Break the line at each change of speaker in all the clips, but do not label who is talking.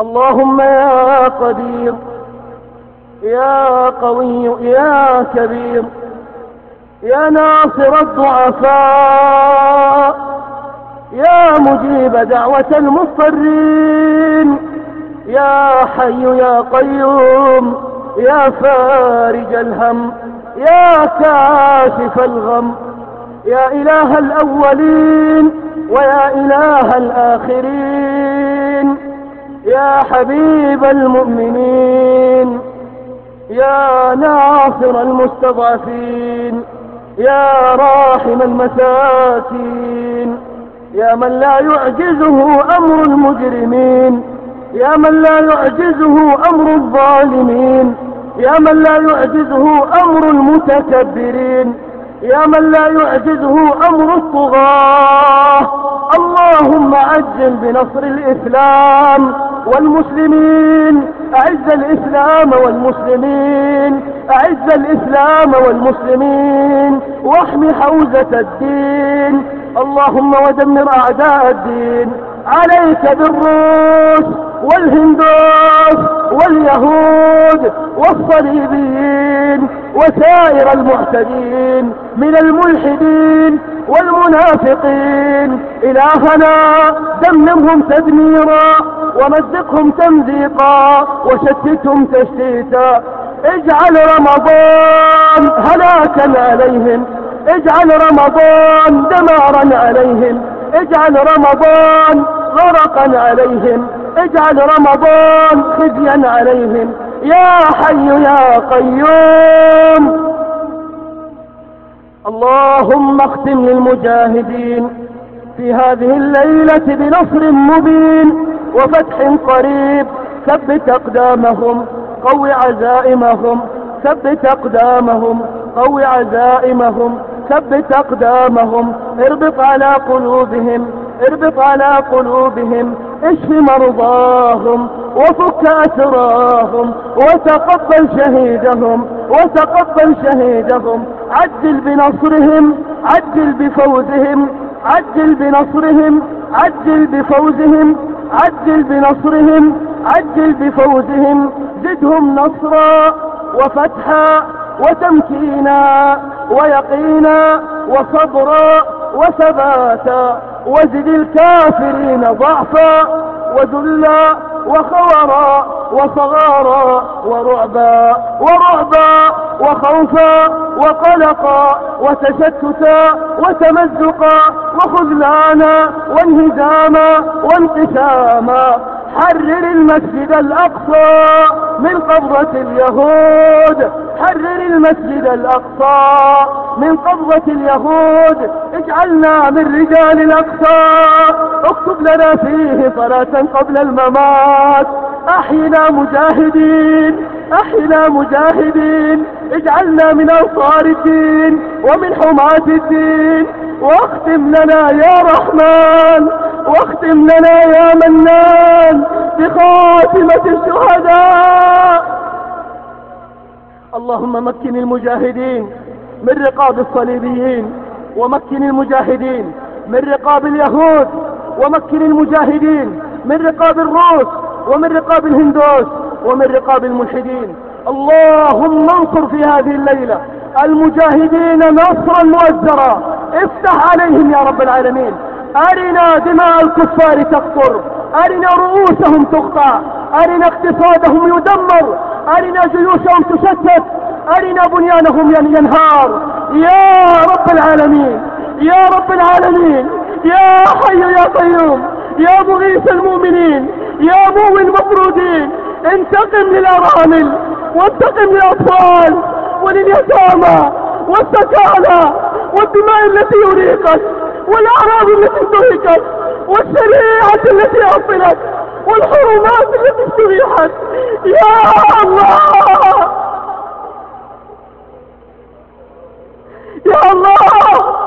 اللهم يا قدير يا قوي يا كبير يا ناصر الضعفاء يا مجيب دعوة المضطرين يا حي يا قيوم يا فارج الهم يا كاشف الغم يا إله الأولين ويا إله الآخرين. يا حبيب المؤمنين يا ناصر المستضعفين يا راحم المساكين يا من لا يعجزه أمر المجرمين يا من لا يعجزه أمر الظالمين يا من لا يعجزه أمر المتكبرين يا من لا يعجزه أمر الطغاة. اللهم عجل بنصر الإسلام. والمسلمين. أعز الإسلام والمسلمين. أعز الإسلام والمسلمين. واحمي حوزة الدين. اللهم ودمر أعداء الدين. عليك بالروس والهندوس واليهود والصليبيين وسائر المعتدين من الملحدين والمنافقين. إلهنا دمرهم تدميرا ومزقهم تمزيقا وشتتهم تشتيتا. اجعل رمضان هلاكا عليهم اجعل رمضان دمارا عليهم. اجعل رمضان غرقا عليهم اجعل رمضان خزيا عليهم. يا حي يا قيوم. اللهم اختم للمجاهدين في هذه الليلة بنصر مبين وفتح قريب. ثبت أقدامهم قو عزائمهم. ثبت أقدامهم قو عزائمهم. ثبت أقدامهم اربط على قلوبهم اربط على قلوبهم اشف مرضاهم وفك أسراهم وتقبل شهيدهم وتقبل شهيدهم. عجل بنصرهم عجل بفوزهم عجل بنصرهم عجل بفوزهم عجل بنصرهم عجل بفوزهم. زدهم نصرا وفتحا وتمكينا ويقينا وصبرا وثباتا وزد الكافرين ضعفا وذلا وخورا وصغارا ورعبا ورعبا وخوفا وقلقا وتشتتا وتمزقا وخذلانا وانهزاما وانقساما حرر المسجد الأقصى من قبضة اليهود. حرر المسجد الأقصى. من قبضة اليهود. اجعلنا من رجال الأقصى. اكتب لنا فيه صلاة قبل الممات. أحينا مجاهدين. أحينا مجاهدين. اجعلنا من أنصار الدين ومن حماة الدين. واختم لنا يا رحمن. واختم لنا يا منان بخاتمة الشهداء. اللهم مكن المجاهدين من رقاب الصليبيين ومكن المجاهدين من رقاب اليهود ومكن المجاهدين من رقاب الروس ومن رقاب الهندوس ومن رقاب الملحدين. اللهم انصر في هذه الليلة المجاهدين نصرا مؤزرا. افتح عليهم يا رب العالمين. أرنا دماء الكفار تقطر. أرنا رؤوسهم تقطع أرنا اقتصادهم يدمر. أرنا جيوشهم تشتت. أرنا بنيانهم ينهار. يا رب العالمين. يا رب العالمين. يا حي يا قيوم. يا مغيث المؤمنين. يا موي المفرودين انتقم للأرامل وانتقم للأطفال ولليتامى. والسكالى والدماء التي يريقت والأعراض التي انتهكت والشريعة التي أصلت والحرمات التي استبيحت يا الله! يا الله!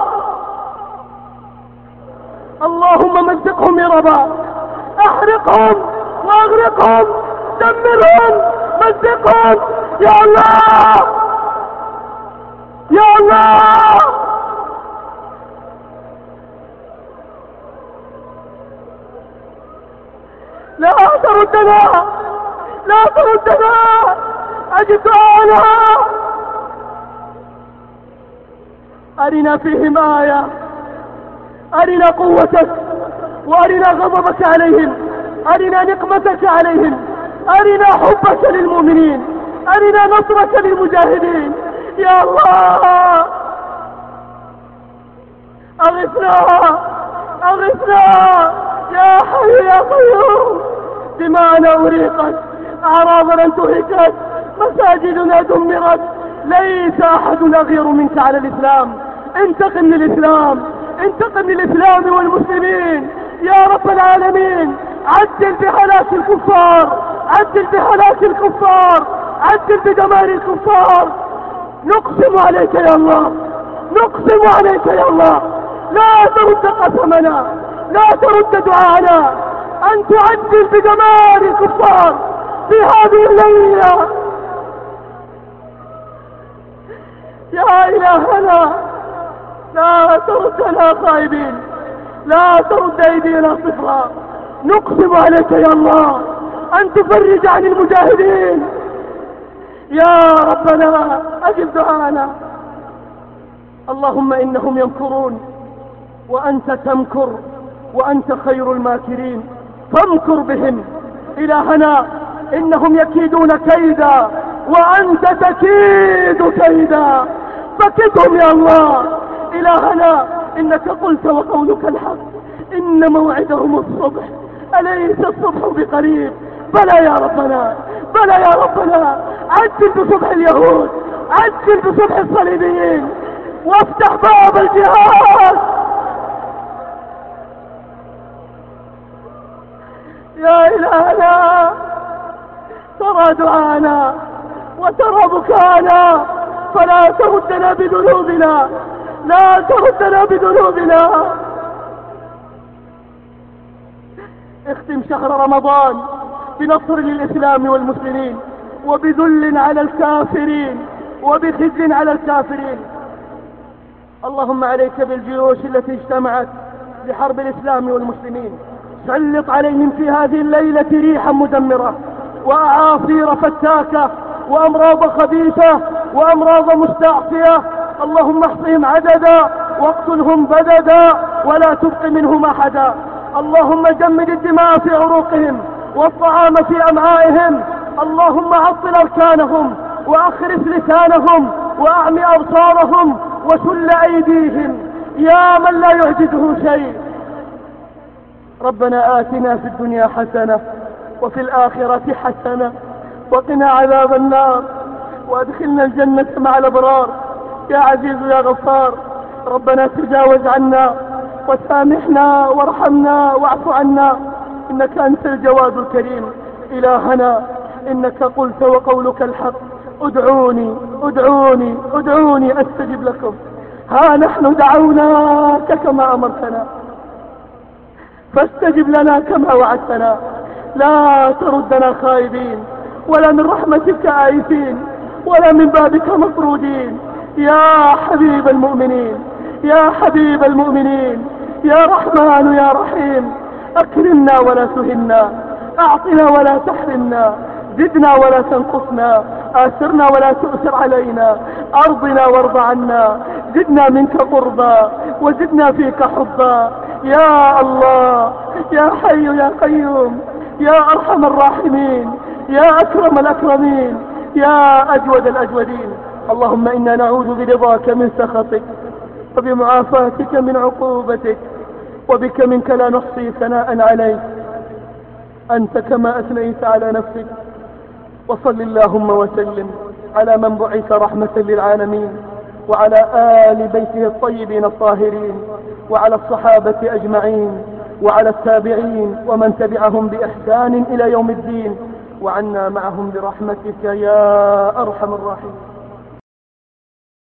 اللهم مزقهم يا ربا أحرقهم وأغرقهم. دمرهم مزقهم. يا الله! يا الله! تردنا لا تردنا أجب دعانا أرنا فيهم آية أرنا قوتك! وأرنا غضبك عليهم! أرنا نقمتك عليهم! أرنا حبك للمؤمنين! أرنا نصرك للمجاهدين! يا الله! أغثنا! أغثنا! يا حي يا قيوم! دماءنا أريقت أعراضنا انتهكت مساجدنا دمرت. ليس أحد أغير منك على الإسلام. انتقم للإسلام انتقم للإسلام والمسلمين. يا رب العالمين عجل بهلاك الكفار عجل بهلاك الكفار عجل بدمار الكفار. نقسم عليك يا الله نقسم عليك يا الله. لا ترد قسمنا لا ترد دعاءنا أن تعجل بدمار الكفار في هذه الليلة. يا إلهنا لا تردنا خائبين لا ترد أيدينا صفرا نقسم عليك يا الله أن تفرج عن المجاهدين. يا ربنا أجب دعانا. اللهم إنهم يمكرون وأنت تمكر وأنت خير الماكرين. فامكر بهم. إلهنا إنهم يكيدون كيدا وأنت تكيد كيدا. فكدهم يا الله. إلهنا إنك قلت وقولك الحق. إن موعدهم الصبح. أليس الصبح بقريب؟ بلى يا ربنا. بلى يا ربنا. عجل بصبح اليهود. عجل بصبح الصليبيين. وافتح باب الجهاد. إلهنا ترى دعانا وترى بكانا. فلا تردنا بذنوبنا. لا تردنا بذنوبنا. اختم شهر رمضان بنصر للإسلام والمسلمين وبذل على الكافرين وبخزي على الكافرين. اللهم عليك بالجيوش التي اجتمعت لحرب الإسلام والمسلمين. سلط عليهم في هذه الليلة ريحا مدمرة وأعاصير فتاكة وأمراض خبيثة وأمراض مستعصية. اللهم احصهم عددا واقتلهم بددا ولا تبق منهم أحدا. اللهم جمد الدماء في عروقهم والطعام في أمعائهم. اللهم عطل أركانهم وأخرس لسانهم وأعمي أبصارهم وسل أيديهم. يا من لا يعجزه شيء. ربنا آتنا في الدنيا حسنة وفي الآخرة حسنة وقنا عذاب النار وأدخلنا الجنة مع الأبرار. يا عزيز يا غفار ربنا تجاوز عنا وسامحنا وارحمنا واعف عنا. إنك أنت الجواد الكريم إلهنا. إنك قلت وقولك الحق. ادعوني ادعوني ادعوني أستجب لكم. ها نحن دعوناك كما أمرتنا. فاستجب لنا كما وعدتنا. لا تردنا خائبين ولا من رحمتك آيسين ولا من بابك مطرودين يا حبيب المؤمنين يا حبيب المؤمنين يا رحمن يا رحيم أكرمنا ولا تهنا أعطنا ولا تحرمنا زدنا ولا تنقصنا آثرنا ولا تؤثر علينا أرضنا وارض عنا زدنا منك قربا وزدنا فيك حبا. يا الله يا حي يا قيوم يا أرحم الراحمين يا أكرم الأكرمين يا أجود الأجودين. اللهم إنا نعوذ برضاك من سخطك وبمعافاتك من عقوبتك وبك منك لا نحصي ثناء عليك. أنت كما أثنيت على نفسك. وصل اللهم وسلم على من بعث رحمة للعالمين. وعلى آل بيته الطيبين الطاهرين وعلى الصحابة أجمعين وعلى التابعين ومن تبعهم بإحسان إلى يوم الدين وعنا معهم برحمتك يا أرحم الراحمين.